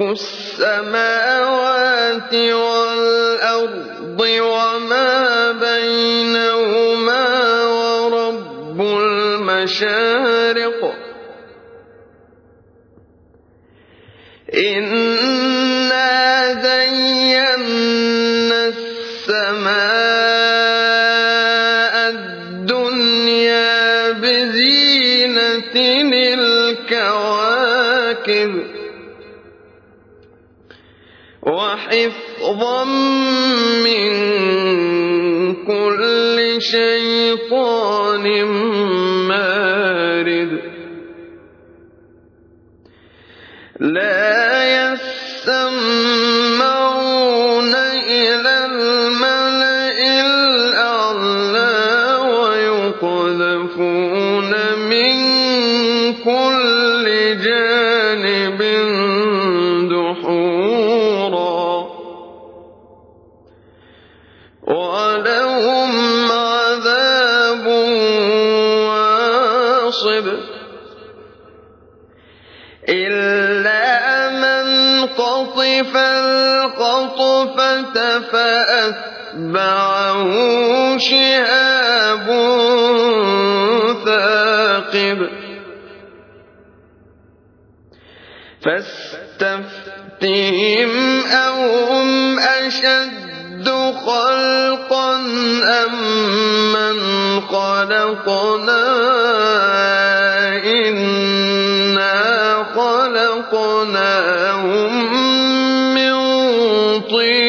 السَّمَاوَاتِ وَالْأَرْضِ وَمَا بَيْنَهُمَا وَرَبُّ الْمَشَارِقِ شيطان ما فأتبعه شهاب ثاقب. فاستفتهم أهم أشد خلقا أم من خلقنا إنا خلقناهم من طين.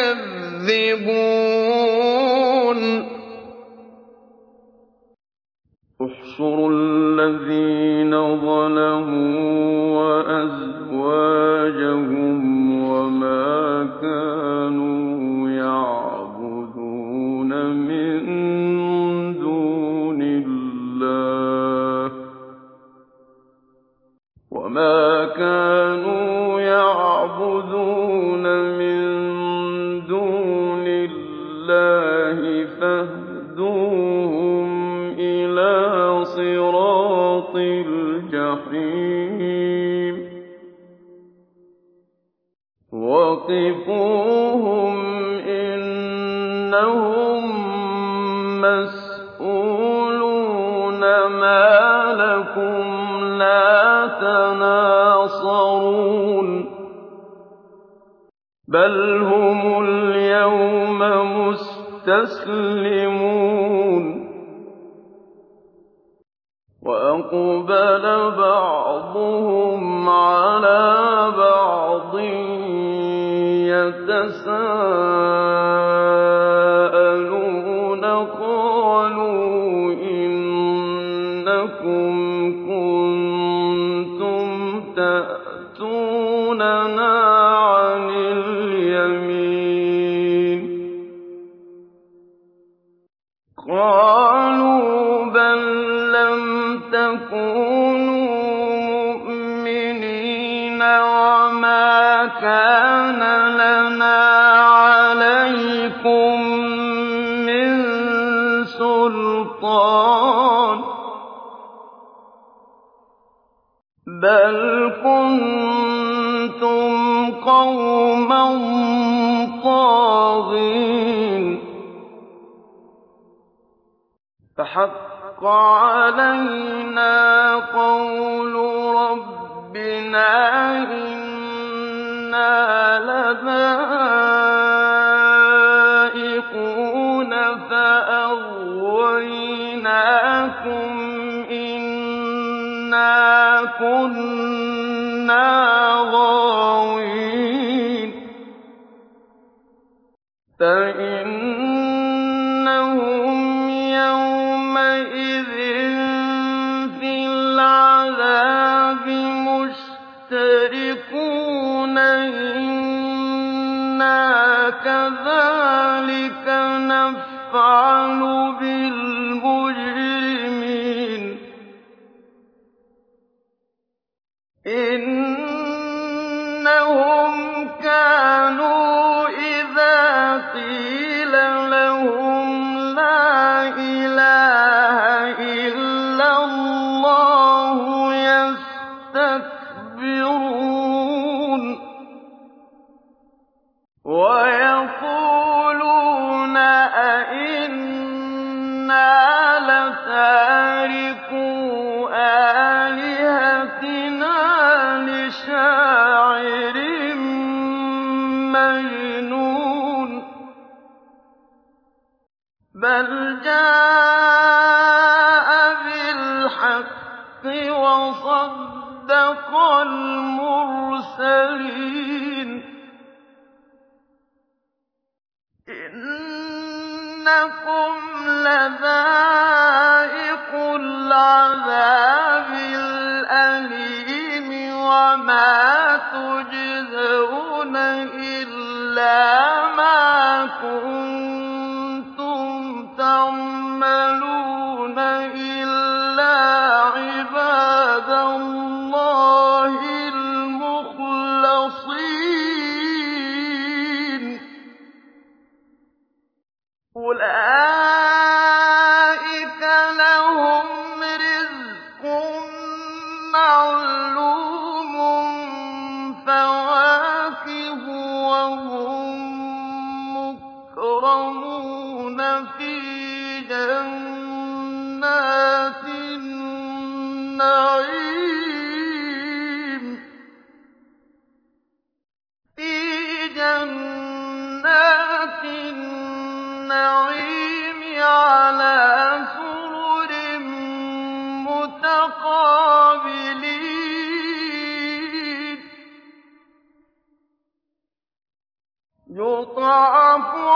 كذبون فَأَقْبَلَ بَعْضُهُمْ عَلَىٰ بَعْضٍ يَتَسَاءَلُونَ بَلْ كُنتُمْ قَوْمًا طَاغِينَ فَحَقَّ عَلَيْنَا قَوْلُ رَبِّنَا إِنَّا لَمَنعُونَ كُنَّا غَاوِينَ. فَإِنَّهُمْ يَوْمَئِذٍ فِي الْعَذَابِ مُشْتَرِكُونَ. إِنَّا كَذَٰلِكَ نَفْعَلُ. مَا كُنتُمْ مُّكْرَمُونَ فِي جَنَّاتِ النَّعِيمِ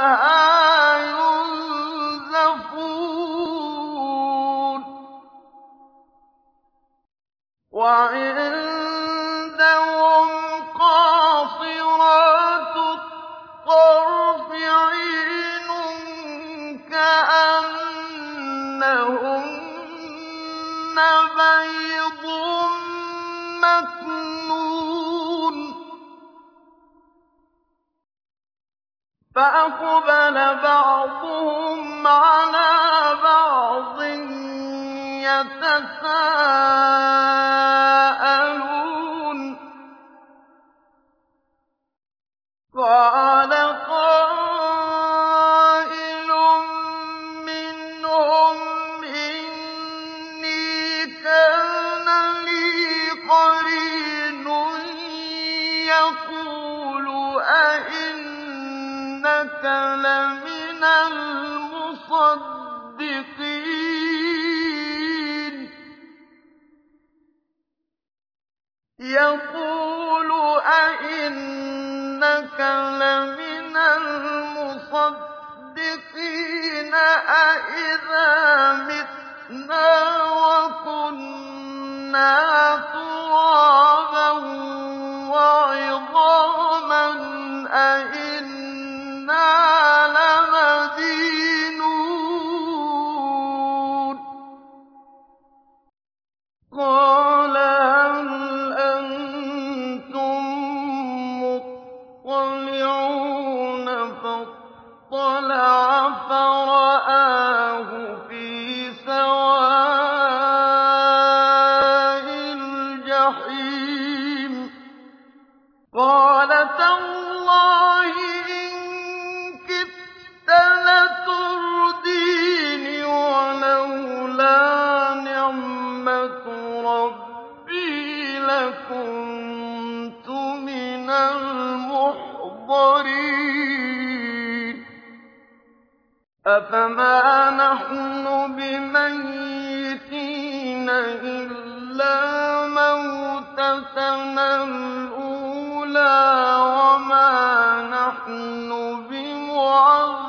عَنْهَا يُنزَفُونَ فَأَقْبَلَ بَعْضُهُمْ الْمُصَدِّقِينَ أَإِذَا مِتْنَا وَكُنَّا تُرَابًا وَعِظَامًا أَإِنَّا أَفَمَا نَحْنُ بِمَيِّتِينَ إِلَّا مَوْتَتَنَا الْأُولَىٰ وَمَا نَحْنُ بِمُعَذَّبِينَ.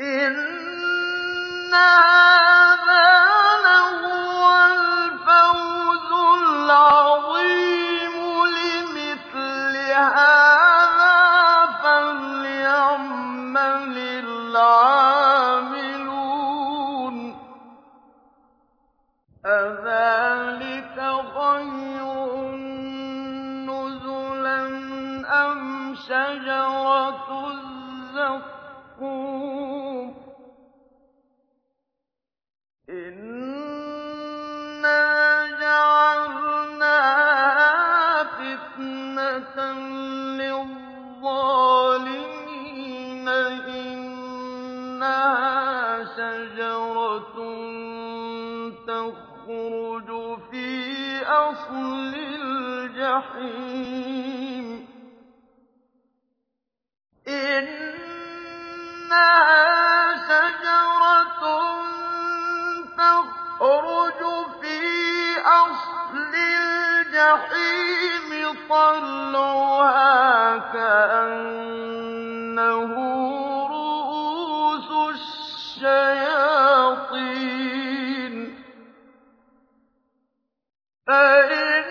إِنَّ أَصْلِ الْجَحِيمِ إِنَّهَا شَجَرَةٌ تَخْرُجُ فِي أَصْلِ الْجَحِيمِ طَلْعُهَا كَأَنَّهُ فَإِنَّهُمْ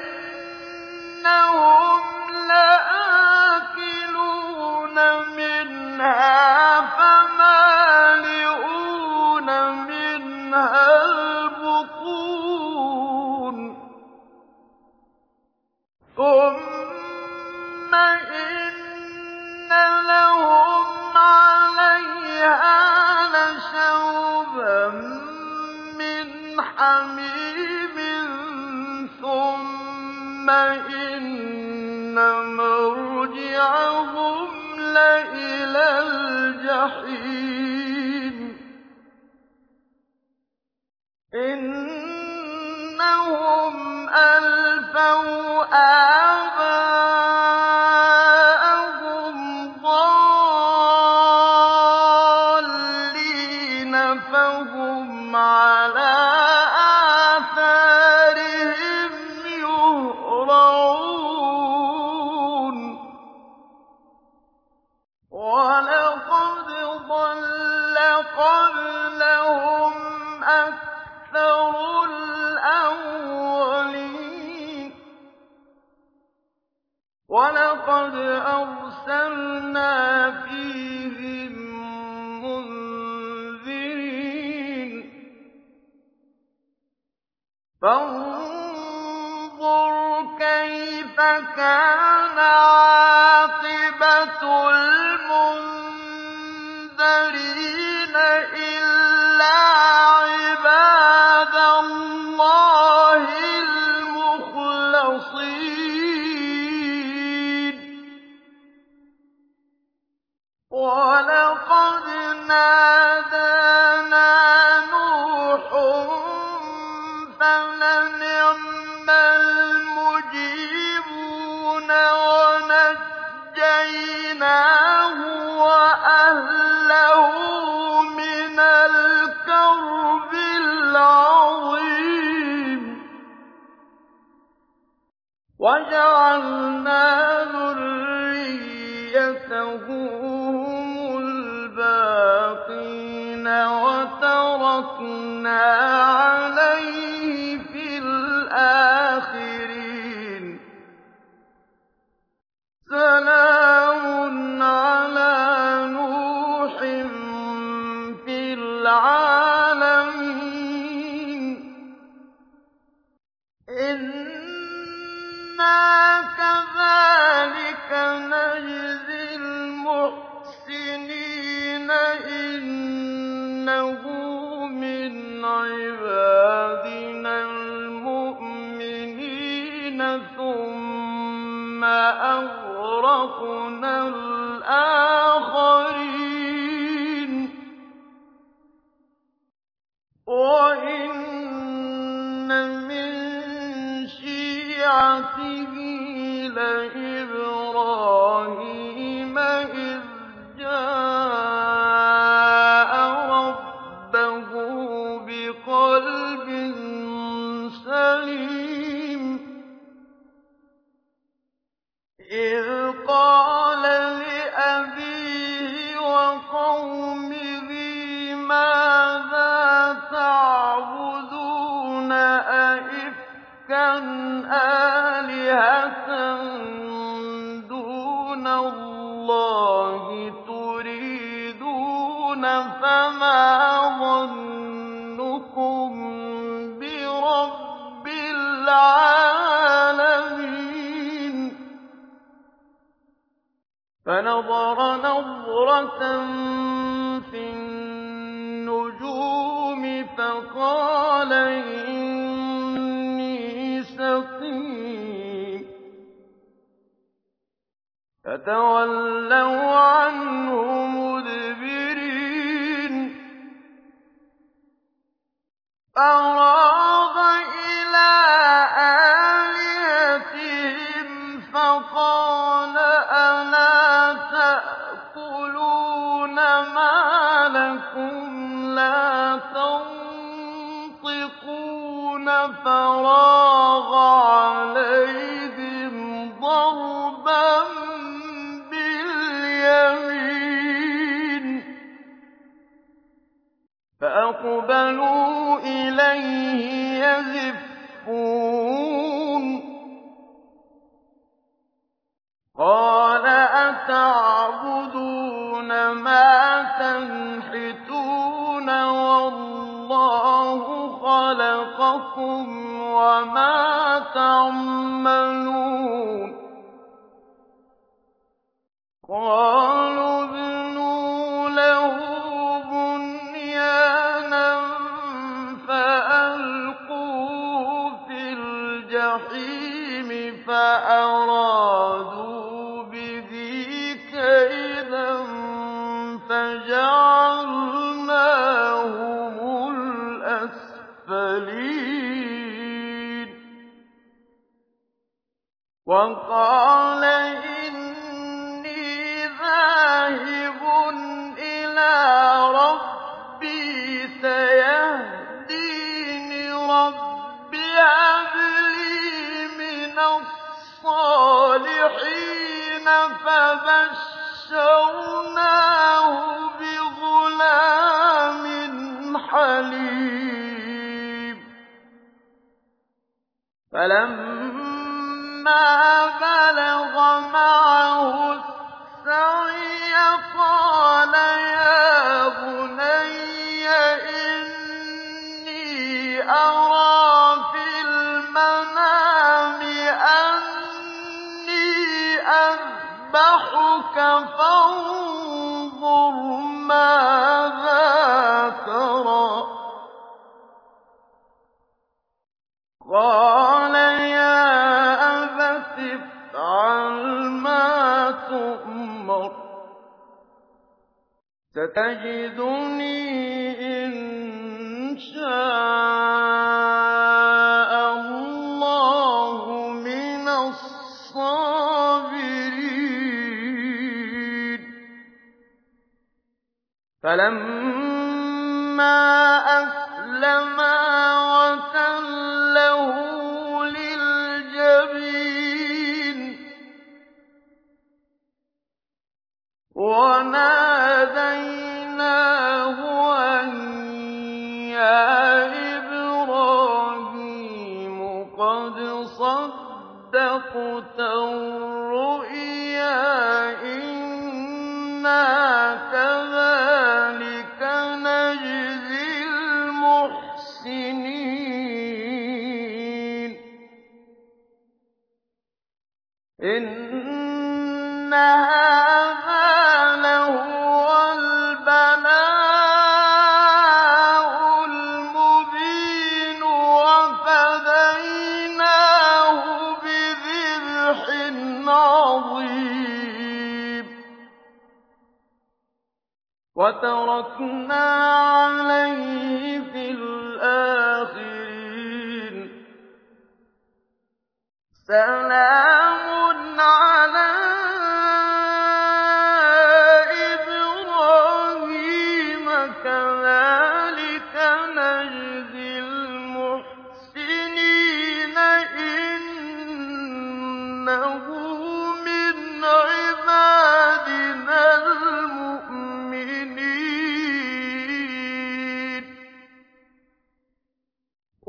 لَآكِلُونَ مِنْهَا فَمَالِئُونَ مِنْهَا الْبُطُونَ. ثُمَّ إِنَّ لَهُمْ عَلَيْهَا لَشَوْبًا مِّنْ حَمِيمٍ. الْجَحِيمِ. إِنَّهُمْ أَلْفَوْا آبَاءَهُمْ كَانَ عَاقِبَةُ الْمُنذَرِينَ إِلَّا عِبَادَ اللَّهِ الْمُخْلَصِينَ. وَجَعَلْنَا ذُرِّيَّتَهُ الْبَاقِينَ وَتَرَكْنَا عِبَادِنَا الْمُؤْمِنِينَ ثُمَّ أَغْرَقْنَا فَنَظَرَ نَظْرَةً فِي النُّجُومِ فَقَالَ إِنِّي سَقِيمٌ. فَتَوَلَّوْا عَنْهُ مُدْبِرِينَ. لَا تَنطِقُونَ فَرَاغَ عَلَيْهِمْ ضَرْبًا بِالْيَمِينِ فَأَقْبَلُوا إِلَيْهِ يَزِفُّونَ قَالَ أَتَعْبُدُونَ مَا تَنْحِتُونَ خَلَقَكُمْ وَمَا تَعْمَلُونَ. قَالُوا وَقَالَ إِنِّي ذَاهِبٌ إِلَىٰ رَبِّي سَيَهْدِينِ رَبِّ هَبْ لِي مِنَ الصَّالِحِينَ فَبَشَّرْنَاهُ بِغُلَامٍ حَلِيمٍ. فَلَمَّا صَدَقْتَ الرُّؤْيَا ۚ إِنَّا وَتَرَكْنَا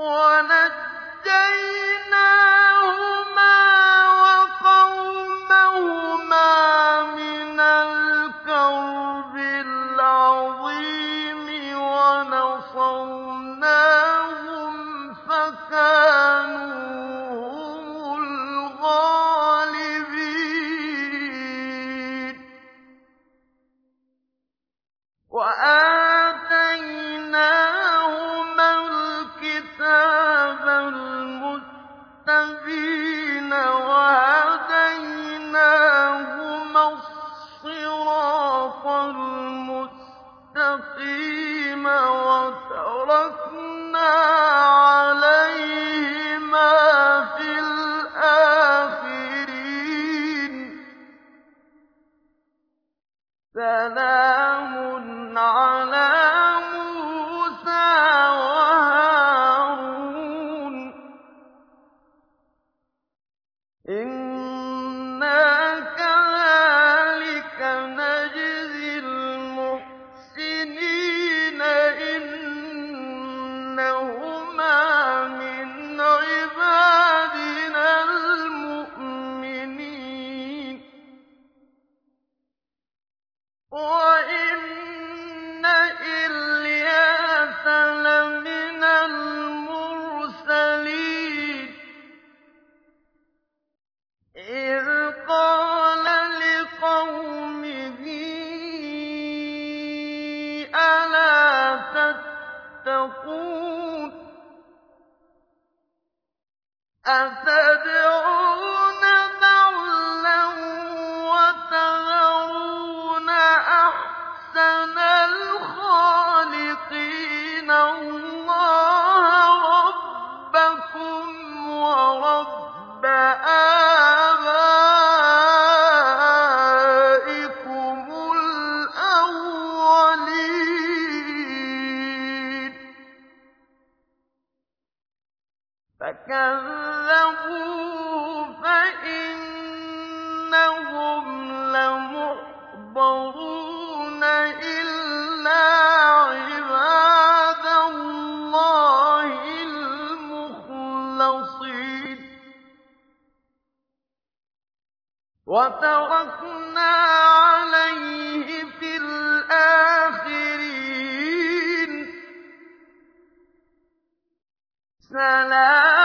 ولا فَإِنَّهُمْ لَمُحْضَرُونَ إِلَّا عِبَادَ اللَّهِ الْمُخْلَصِينَ. وَتَرَكْنَا عَلَيْهِ فِي الآخرة السلام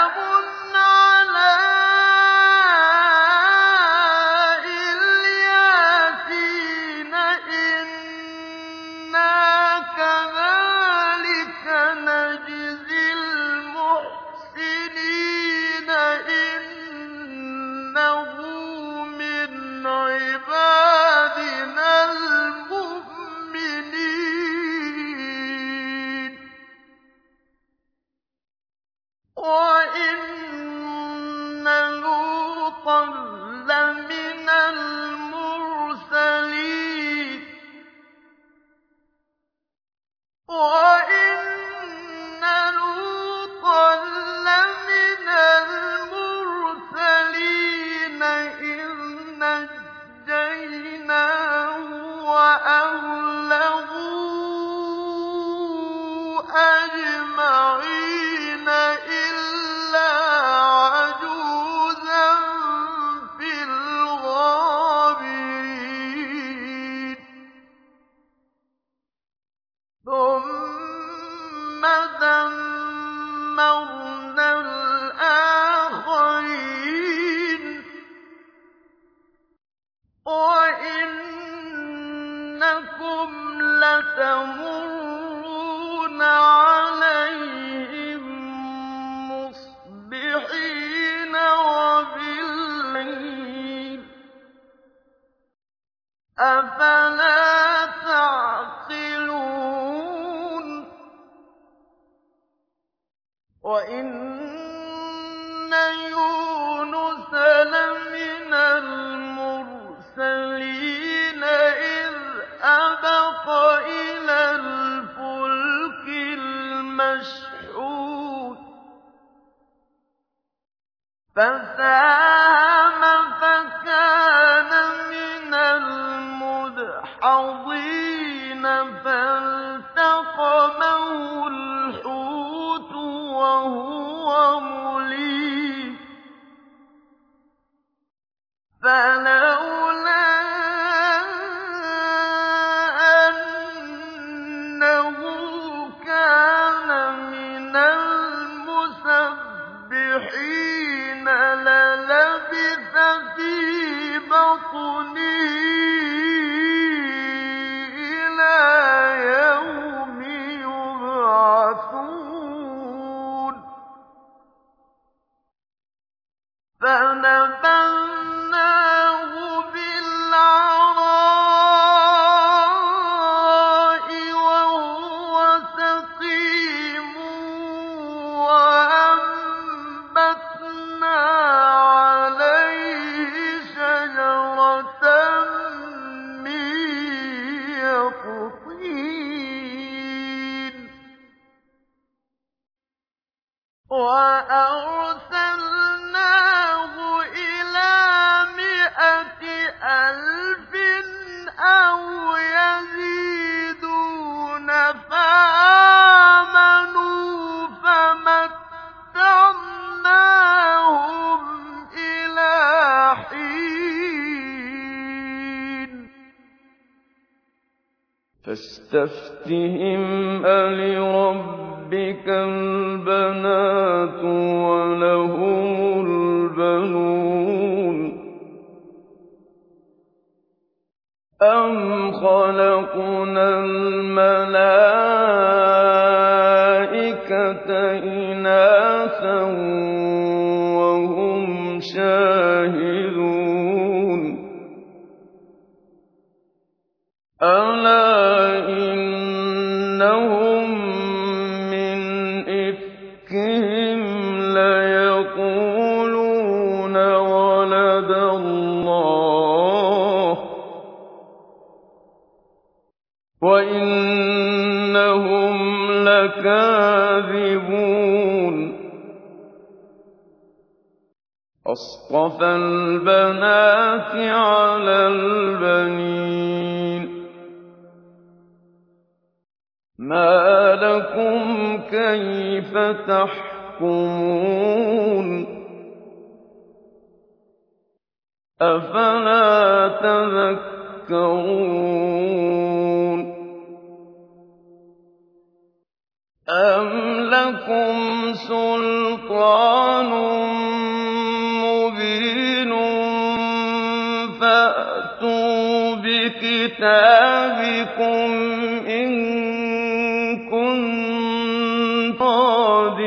خَوْفًا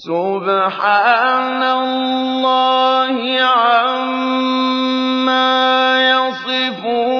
سُبْحَانَ اللَّهِ عَمَّا يَصِفُونَ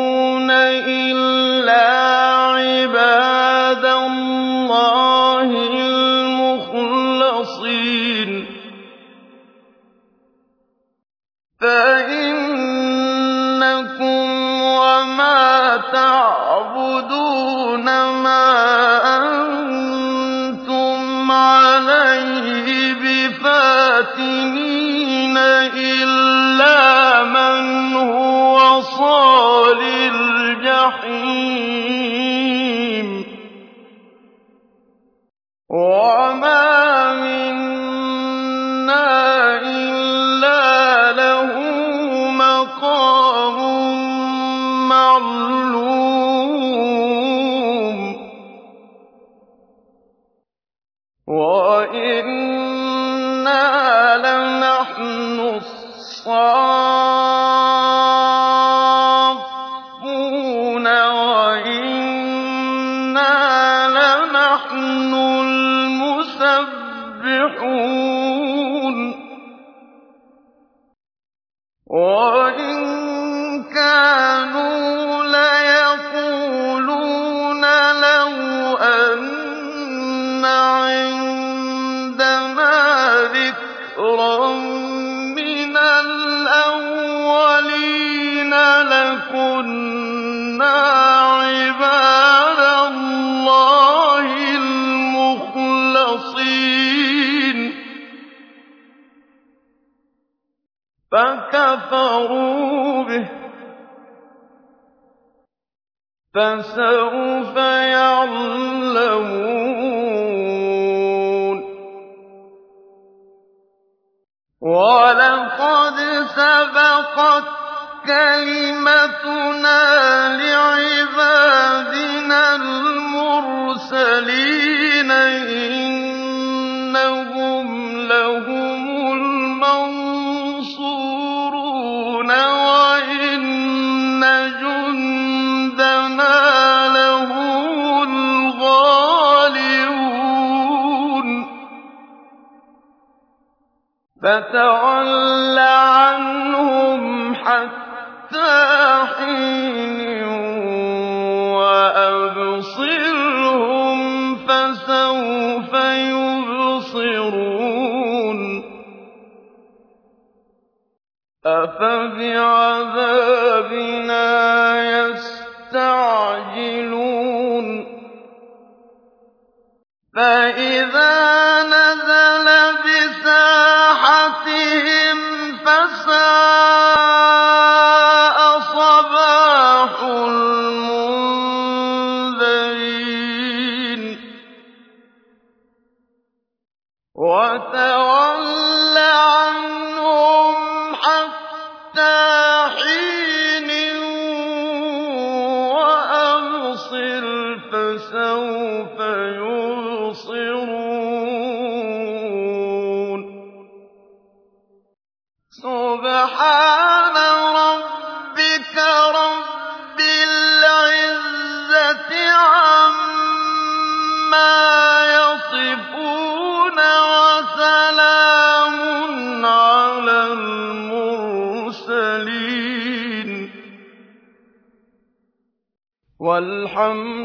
للجحيم فكفروا به. فسوف يعلمون. ولقد سبقت كلمتنا لعبادنا المرسلين فَتَوَلَّ عَنْهُمْ حَتَّىٰ حِينٍ وَأَبْصِرْهُمْ فَسَوْفَ يُبْصِرُونَ. أَفَبِعَذَابِنَا يَسْتَعْجِلُونَ. فَإِذَا وَالْحَمْدُ